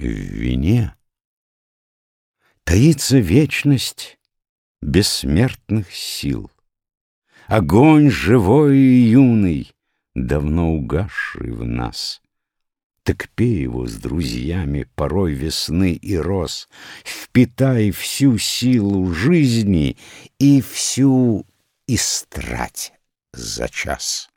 В вине таится вечность бессмертных сил. Огонь живой и юный, давно угасший в нас. Так пей его с друзьями порой весны и роз, Впитай всю силу жизни и всю истрать за час.